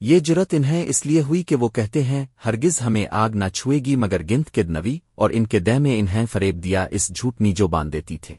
یہ جرت انہیں اس لیے ہوئی کہ وہ کہتے ہیں، ہرگز ہمیں آگ نہ چھوئے گی مگر گنت کد نوی اور ان کے دہ میں انہیں فریب دیا اس جھوٹنی جو باندھ دیتی تھے